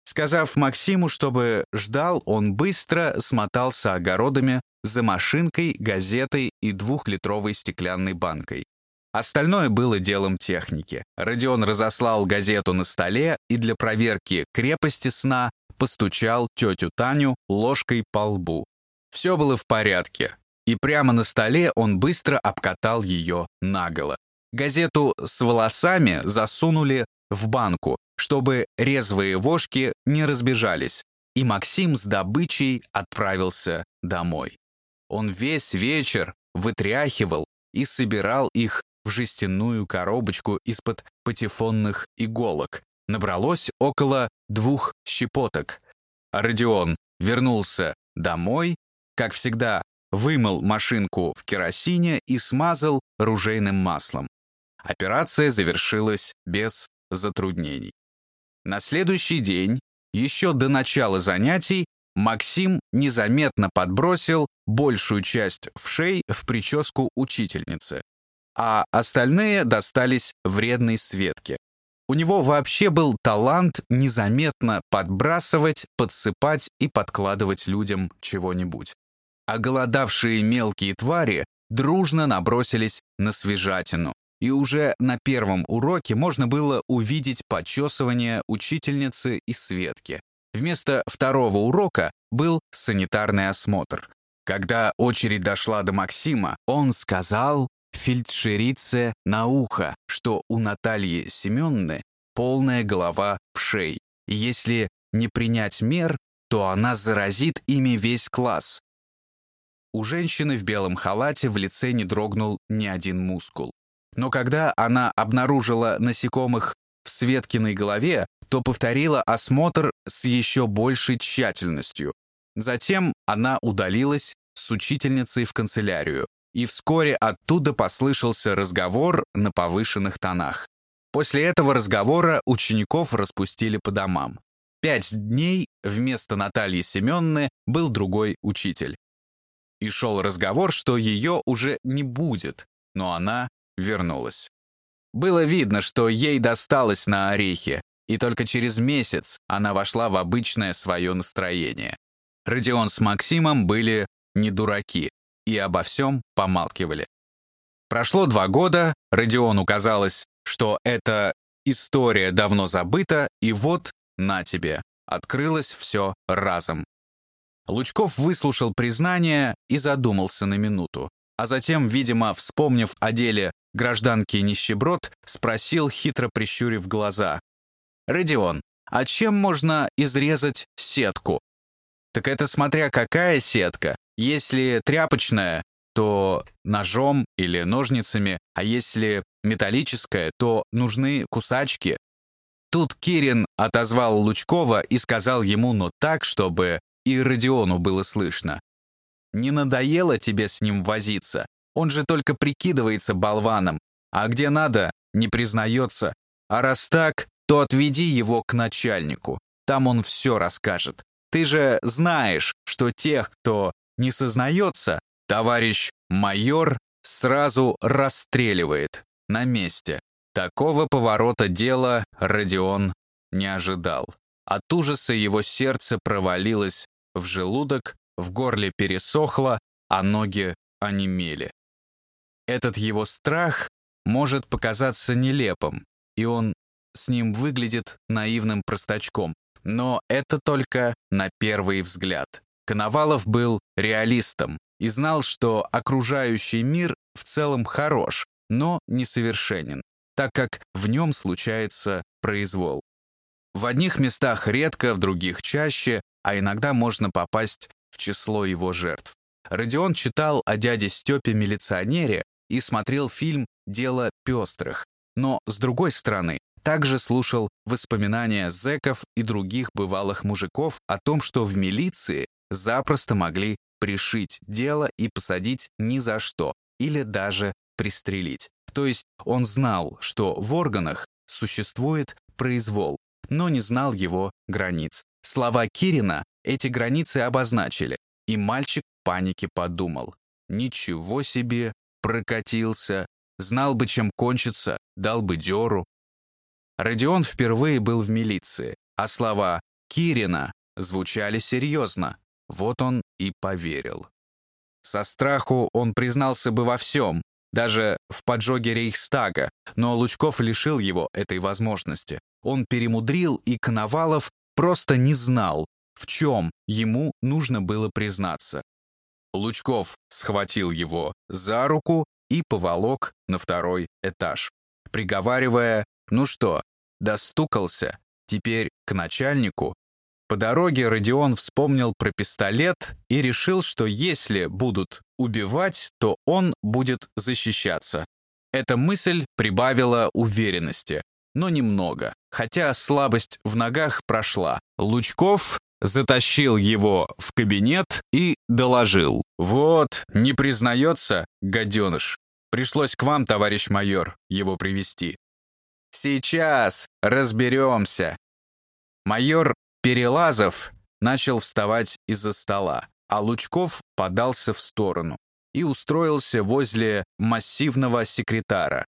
Сказав Максиму, чтобы ждал, он быстро смотался огородами за машинкой, газетой и двухлитровой стеклянной банкой. Остальное было делом техники. Родион разослал газету на столе и для проверки крепости сна постучал тетю Таню ложкой по лбу. Все было в порядке, и прямо на столе он быстро обкатал ее наголо. Газету с волосами засунули в банку, чтобы резвые вошки не разбежались, и Максим с добычей отправился домой. Он весь вечер вытряхивал и собирал их в жестяную коробочку из-под патефонных иголок. Набралось около двух щепоток. Родион вернулся домой, как всегда, вымыл машинку в керосине и смазал ружейным маслом. Операция завершилась без затруднений. На следующий день, еще до начала занятий, Максим незаметно подбросил большую часть вшей в прическу учительницы, а остальные достались вредной Светке. У него вообще был талант незаметно подбрасывать, подсыпать и подкладывать людям чего-нибудь. А голодавшие мелкие твари дружно набросились на свежатину. И уже на первом уроке можно было увидеть почесывание учительницы и Светки. Вместо второго урока был санитарный осмотр. Когда очередь дошла до Максима, он сказал фельдшерице на ухо, что у Натальи Семенны полная голова пшей. И если не принять мер, то она заразит ими весь класс. У женщины в белом халате в лице не дрогнул ни один мускул. Но когда она обнаружила насекомых в Светкиной голове, то повторила осмотр с еще большей тщательностью. Затем она удалилась с учительницей в канцелярию, и вскоре оттуда послышался разговор на повышенных тонах. После этого разговора учеников распустили по домам. Пять дней вместо Натальи Семенны был другой учитель. И шел разговор, что ее уже не будет, но она вернулась. Было видно, что ей досталось на орехи, и только через месяц она вошла в обычное свое настроение. Родион с Максимом были не дураки и обо всем помалкивали. Прошло два года, Родиону казалось, что эта история давно забыта, и вот, на тебе, открылось все разом. Лучков выслушал признание и задумался на минуту, а затем, видимо, вспомнив о деле гражданки нищеброд, спросил, хитро прищурив глаза. «Родион, а чем можно изрезать сетку?» «Так это смотря какая сетка. Если тряпочная, то ножом или ножницами, а если металлическая, то нужны кусачки. Тут Кирин отозвал Лучкова и сказал ему, но так, чтобы и Родиону было слышно. «Не надоело тебе с ним возиться? Он же только прикидывается болваном, а где надо, не признается. А раз так, то отведи его к начальнику, там он все расскажет. Ты же знаешь, что тех, кто не сознается, товарищ майор сразу расстреливает на месте. Такого поворота дела Родион не ожидал. От ужаса его сердце провалилось в желудок, в горле пересохло, а ноги онемели. Этот его страх может показаться нелепым, и он с ним выглядит наивным простачком, но это только на первый взгляд. Коновалов был реалистом и знал, что окружающий мир в целом хорош, но несовершенен, так как в нем случается произвол. В одних местах редко, в других чаще, а иногда можно попасть в число его жертв. Родион читал о дяде Степе-милиционере и смотрел фильм «Дело пестрых». Но, с другой стороны, также слушал воспоминания зэков и других бывалых мужиков о том, что в милиции запросто могли пришить дело и посадить ни за что, или даже пристрелить. То есть он знал, что в органах существует произвол, но не знал его границ. Слова Кирина эти границы обозначили, и мальчик в панике подумал. Ничего себе, прокатился, знал бы, чем кончится, дал бы дёру. Родион впервые был в милиции, а слова «Кирина» звучали серьезно. Вот он и поверил. Со страху он признался бы во всем, даже в поджоге Рейхстага, но Лучков лишил его этой возможности. Он перемудрил, и Коновалов просто не знал, в чем ему нужно было признаться. Лучков схватил его за руку и поволок на второй этаж, приговаривая «Ну что, достукался, теперь к начальнику?» По дороге Родион вспомнил про пистолет и решил, что если будут убивать, то он будет защищаться. Эта мысль прибавила уверенности, но немного, хотя слабость в ногах прошла. Лучков затащил его в кабинет и доложил. «Вот, не признается, гаденыш. Пришлось к вам, товарищ майор, его привести. Сейчас разберемся». Майор Перелазов начал вставать из-за стола, а Лучков подался в сторону и устроился возле массивного секретара.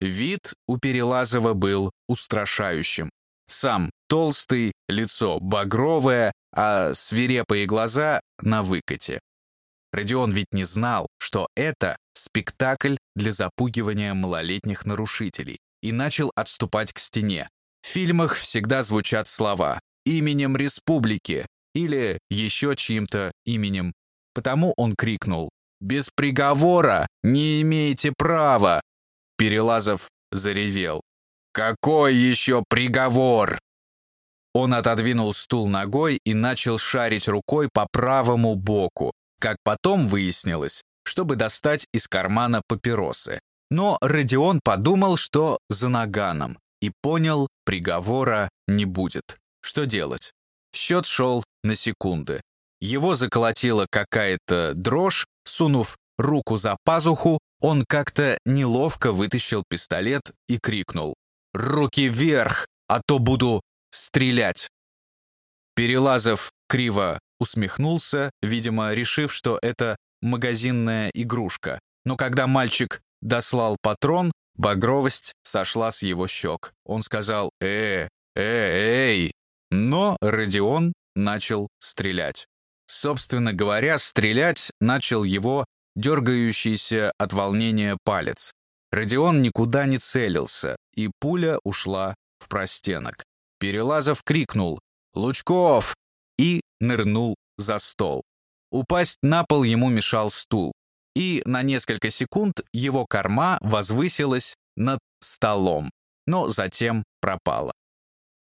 Вид у Перелазова был устрашающим. Сам толстый, лицо багровое, а свирепые глаза на выкате. Родион ведь не знал, что это спектакль для запугивания малолетних нарушителей, и начал отступать к стене. В фильмах всегда звучат слова «именем республики» или еще чьим-то именем. Потому он крикнул «Без приговора не имеете права!» Перелазов заревел. «Какой еще приговор?» Он отодвинул стул ногой и начал шарить рукой по правому боку, как потом выяснилось, чтобы достать из кармана папиросы. Но Родион подумал, что за наганом, и понял, приговора не будет. Что делать? Счет шел на секунды. Его заколотила какая-то дрожь, сунув руку за пазуху, он как-то неловко вытащил пистолет и крикнул Руки вверх, а то буду стрелять!» Перелазов криво усмехнулся, видимо, решив, что это магазинная игрушка. Но когда мальчик дослал патрон, багровость сошла с его щек. Он сказал «Э, э, эй!» Но Родион начал стрелять. Собственно говоря, стрелять начал его дергающийся от волнения палец. Родион никуда не целился, и пуля ушла в простенок. Перелазов крикнул «Лучков!» и нырнул за стол. Упасть на пол ему мешал стул, и на несколько секунд его корма возвысилась над столом, но затем пропала.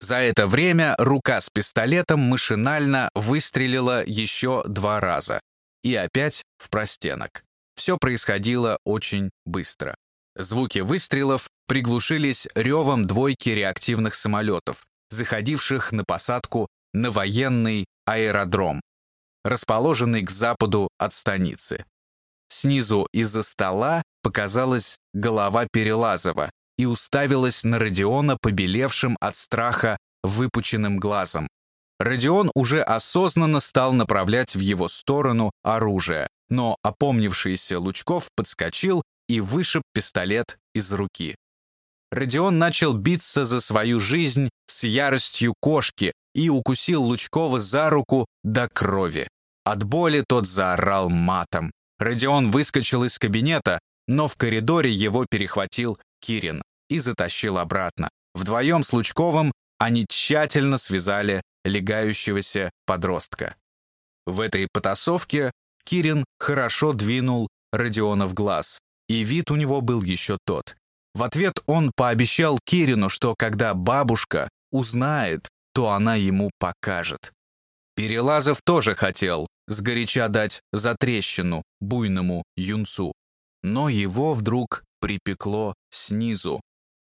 За это время рука с пистолетом машинально выстрелила еще два раза. И опять в простенок. Все происходило очень быстро. Звуки выстрелов приглушились ревом двойки реактивных самолетов, заходивших на посадку на военный аэродром, расположенный к западу от станицы. Снизу из-за стола показалась голова Перелазова и уставилась на Родиона побелевшим от страха выпученным глазом. Родион уже осознанно стал направлять в его сторону оружие, но опомнившийся Лучков подскочил и вышиб пистолет из руки. Родион начал биться за свою жизнь с яростью кошки и укусил Лучкова за руку до крови. От боли тот заорал матом. Родион выскочил из кабинета, но в коридоре его перехватил Кирин и затащил обратно. Вдвоем с Лучковым они тщательно связали легающегося подростка. В этой потасовке Кирин хорошо двинул Родиона в глаз, и вид у него был еще тот. В ответ он пообещал Кирину, что когда бабушка узнает, то она ему покажет. Перелазов тоже хотел сгоряча дать затрещину буйному юнцу, но его вдруг припекло снизу.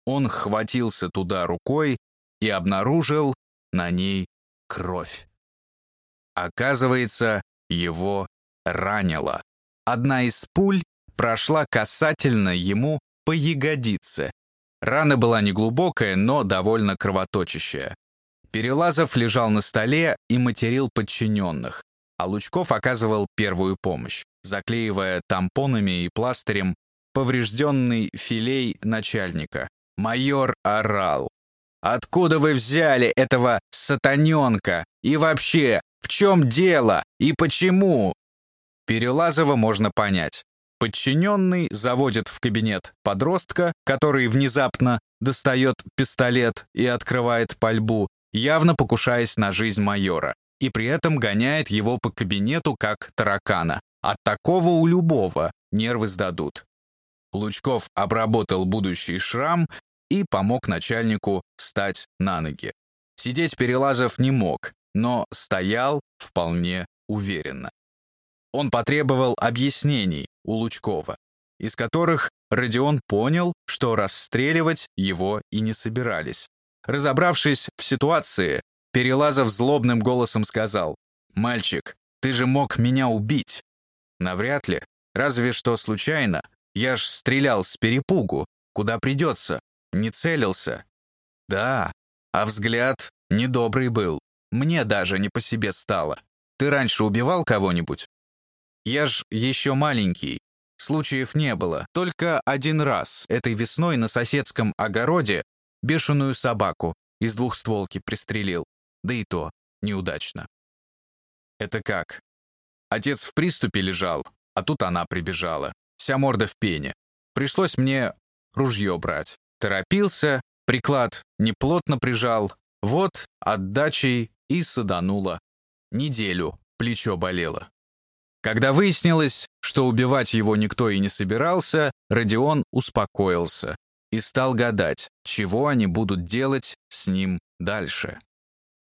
Он хватился туда рукой и обнаружил на ней кровь. Оказывается, его ранило. Одна из пуль прошла касательно ему по ягодице. Рана была неглубокая, но довольно кровоточащая. Перелазов лежал на столе и материл подчиненных, а Лучков оказывал первую помощь, заклеивая тампонами и пластырем поврежденный филей начальника. Майор орал. «Откуда вы взяли этого сатаненка? И вообще, в чем дело? И почему?» Перелазова можно понять. Подчиненный заводит в кабинет подростка, который внезапно достает пистолет и открывает пальбу, явно покушаясь на жизнь майора, и при этом гоняет его по кабинету как таракана. От такого у любого нервы сдадут. Лучков обработал будущий шрам и помог начальнику встать на ноги. Сидеть Перелазов не мог, но стоял вполне уверенно. Он потребовал объяснений у Лучкова, из которых Родион понял, что расстреливать его и не собирались. Разобравшись в ситуации, Перелазов злобным голосом сказал, «Мальчик, ты же мог меня убить». «Навряд ли. Разве что случайно. Я ж стрелял с перепугу. Куда придется. Не целился». «Да, а взгляд недобрый был. Мне даже не по себе стало. Ты раньше убивал кого-нибудь?» «Я ж еще маленький. Случаев не было. Только один раз, этой весной на соседском огороде, бешеную собаку из двухстволки пристрелил. Да и то неудачно. Это как? Отец в приступе лежал, а тут она прибежала. Вся морда в пене. Пришлось мне ружье брать. Торопился, приклад неплотно прижал. Вот отдачей и садануло. Неделю плечо болело. Когда выяснилось, что убивать его никто и не собирался, Родион успокоился и стал гадать, чего они будут делать с ним дальше.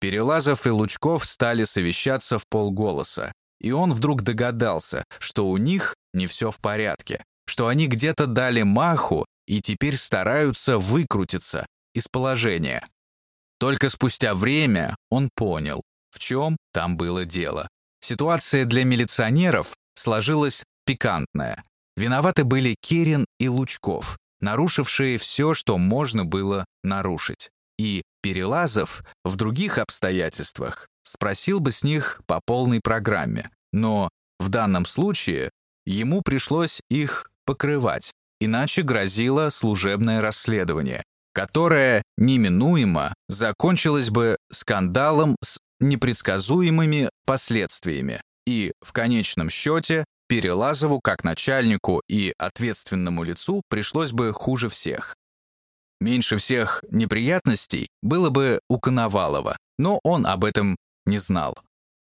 Перелазов и Лучков стали совещаться в полголоса, и он вдруг догадался, что у них не все в порядке, что они где-то дали маху и теперь стараются выкрутиться из положения. Только спустя время он понял, в чем там было дело. Ситуация для милиционеров сложилась пикантная. Виноваты были Керин и Лучков, нарушившие все, что можно было нарушить. И Перелазов в других обстоятельствах спросил бы с них по полной программе. Но в данном случае ему пришлось их покрывать, иначе грозило служебное расследование, которое неминуемо закончилось бы скандалом с непредсказуемыми последствиями. И в конечном счете Перелазову, как начальнику и ответственному лицу, пришлось бы хуже всех. Меньше всех неприятностей было бы у Коновалова, но он об этом не знал.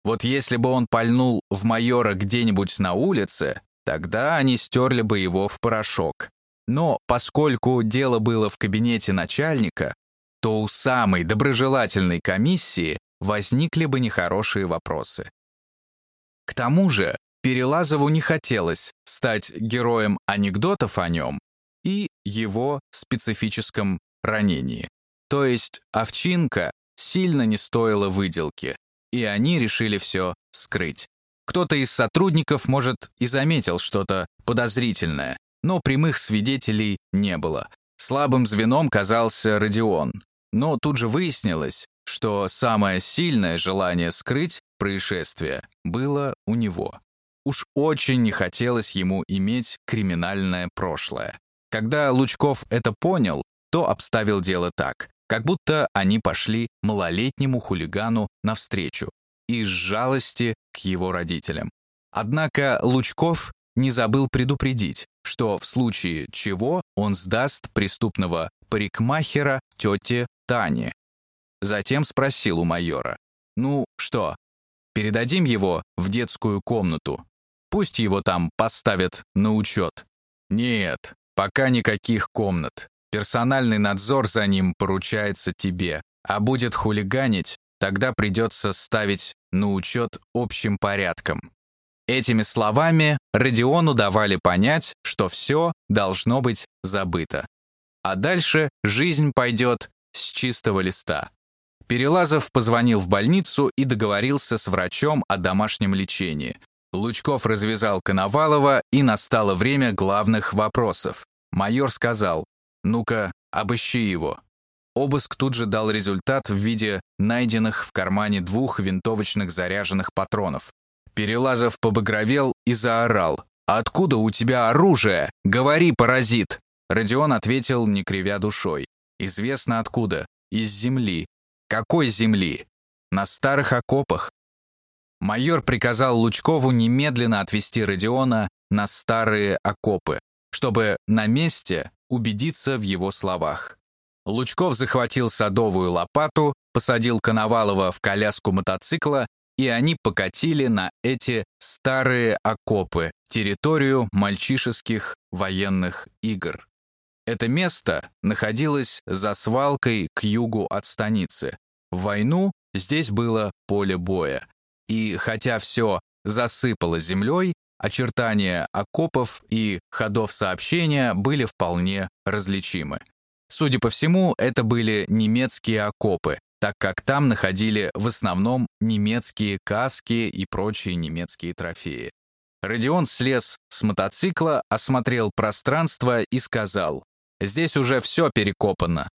Вот если бы он пальнул в майора где-нибудь на улице, тогда они стерли бы его в порошок. Но поскольку дело было в кабинете начальника, то у самой доброжелательной комиссии возникли бы нехорошие вопросы. К тому же Перелазову не хотелось стать героем анекдотов о нем и его специфическом ранении. То есть овчинка сильно не стоила выделки, и они решили все скрыть. Кто-то из сотрудников, может, и заметил что-то подозрительное, но прямых свидетелей не было. Слабым звеном казался Родион. Но тут же выяснилось, что самое сильное желание скрыть происшествие было у него. Уж очень не хотелось ему иметь криминальное прошлое. Когда Лучков это понял, то обставил дело так, как будто они пошли малолетнему хулигану навстречу из жалости к его родителям. Однако Лучков не забыл предупредить, что в случае чего он сдаст преступного парикмахера тете Тане. Затем спросил у майора, «Ну что, передадим его в детскую комнату? Пусть его там поставят на учет». «Нет, пока никаких комнат. Персональный надзор за ним поручается тебе, а будет хулиганить, тогда придется ставить на учет общим порядком. Этими словами Родиону давали понять, что все должно быть забыто. А дальше жизнь пойдет с чистого листа. Перелазов позвонил в больницу и договорился с врачом о домашнем лечении. Лучков развязал Коновалова, и настало время главных вопросов. Майор сказал, «Ну-ка, обыщи его». Обыск тут же дал результат в виде найденных в кармане двух винтовочных заряженных патронов. Перелазов побагровел и заорал. «Откуда у тебя оружие? Говори, паразит!» Родион ответил, не кривя душой. «Известно откуда. Из земли». «Какой земли?» «На старых окопах». Майор приказал Лучкову немедленно отвезти Родиона на старые окопы, чтобы на месте убедиться в его словах. Лучков захватил садовую лопату, посадил Коновалова в коляску мотоцикла, и они покатили на эти старые окопы, территорию мальчишеских военных игр. Это место находилось за свалкой к югу от станицы. В войну здесь было поле боя. И хотя все засыпало землей, очертания окопов и ходов сообщения были вполне различимы. Судя по всему, это были немецкие окопы, так как там находили в основном немецкие каски и прочие немецкие трофеи. Родион слез с мотоцикла, осмотрел пространство и сказал, «Здесь уже все перекопано».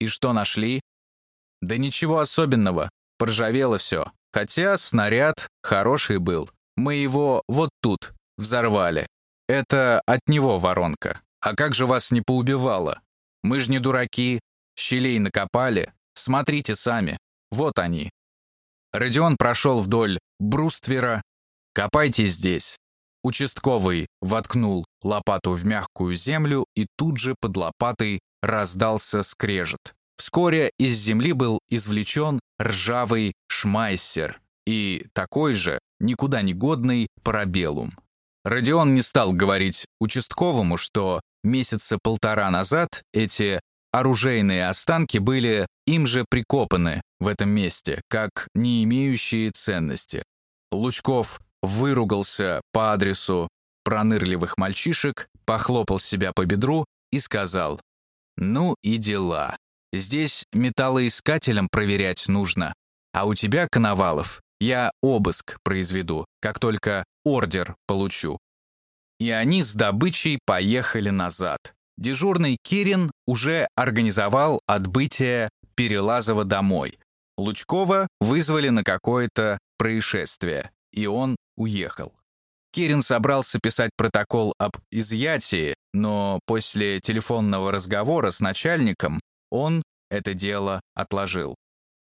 «И что нашли?» «Да ничего особенного, поржавело все. Хотя снаряд хороший был. Мы его вот тут взорвали. Это от него воронка. А как же вас не поубивало? Мы ж не дураки. Щелей накопали. Смотрите сами. Вот они. Родион прошел вдоль бруствера. Копайте здесь. Участковый воткнул лопату в мягкую землю, и тут же под лопатой раздался скрежет. Вскоре из земли был извлечен ржавый шмайсер и такой же никуда не годный парабеллум. Родион не стал говорить участковому, что месяца полтора назад эти оружейные останки были им же прикопаны в этом месте, как не имеющие ценности. Лучков выругался по адресу пронырливых мальчишек, похлопал себя по бедру и сказал, «Ну и дела. Здесь металлоискателям проверять нужно, а у тебя, Коновалов, я обыск произведу, как только ордер получу. И они с добычей поехали назад. Дежурный Кирин уже организовал отбытие Перелазова домой. Лучкова вызвали на какое-то происшествие, и он уехал. Кирин собрался писать протокол об изъятии, но после телефонного разговора с начальником он это дело отложил.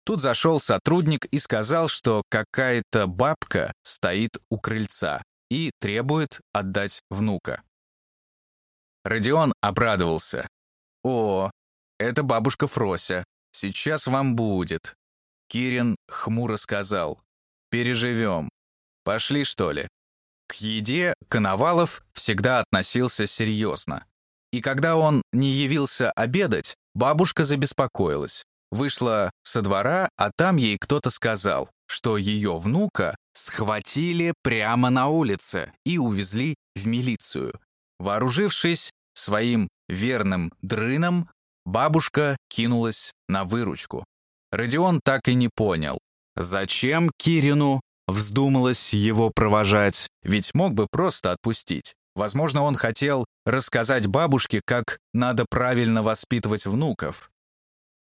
Тут зашел сотрудник и сказал, что какая-то бабка стоит у крыльца. и требует отдать внука. Родион обрадовался. «О, это бабушка Фрося. Сейчас вам будет». Кирин хмуро сказал. «Переживем. Пошли, что ли?» К еде Коновалов всегда относился серьезно. И когда он не явился обедать, бабушка забеспокоилась. Вышла со двора, а там ей кто-то сказал, что ее внука схватили прямо на улице и увезли в милицию. Вооружившись своим верным дрыном, бабушка кинулась на выручку. Родион так и не понял, зачем Кирину вздумалось его провожать, ведь мог бы просто отпустить. Возможно, он хотел рассказать бабушке, как надо правильно воспитывать внуков.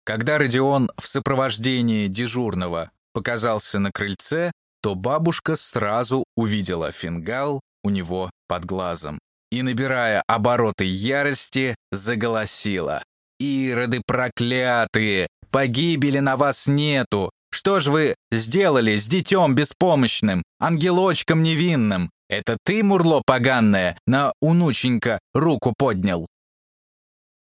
Когда Родион в сопровождении дежурного показался на крыльце, то бабушка сразу увидела фингал у него под глазом и, набирая обороты ярости, заголосила. «Ироды проклятые! Погибели на вас нету! Что ж вы сделали с детем беспомощным, ангелочком невинным? Это ты, мурло поганное, на унученька руку поднял?»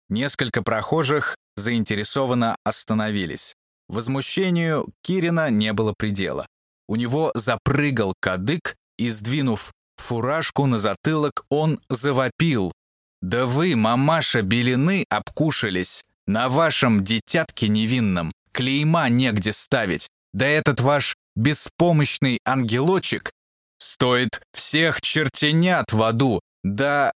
Несколько прохожих заинтересованно остановились. Возмущению Кирина не было предела. У него запрыгал кадык, и, сдвинув фуражку на затылок, он завопил. «Да вы, мамаша Белины, обкушались! На вашем дитятке невинном клейма негде ставить. Да этот ваш беспомощный ангелочек стоит всех чертенят в аду. Да...»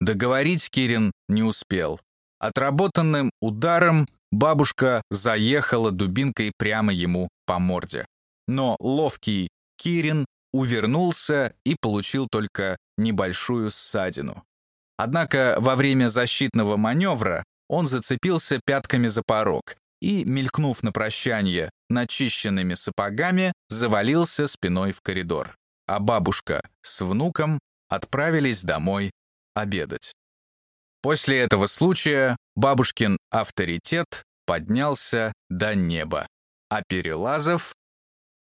Договорить Кирин не успел. Отработанным ударом бабушка заехала дубинкой прямо ему по морде. Но ловкий Кирин увернулся и получил только небольшую ссадину. Однако во время защитного маневра он зацепился пятками за порог и, мелькнув на прощание начищенными сапогами, завалился спиной в коридор. А бабушка с внуком отправились домой обедать. После этого случая бабушкин авторитет поднялся до неба, а Перелазов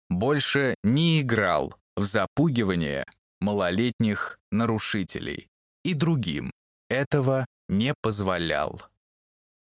больше не играл в запугивание малолетних нарушителей и другим этого не позволял.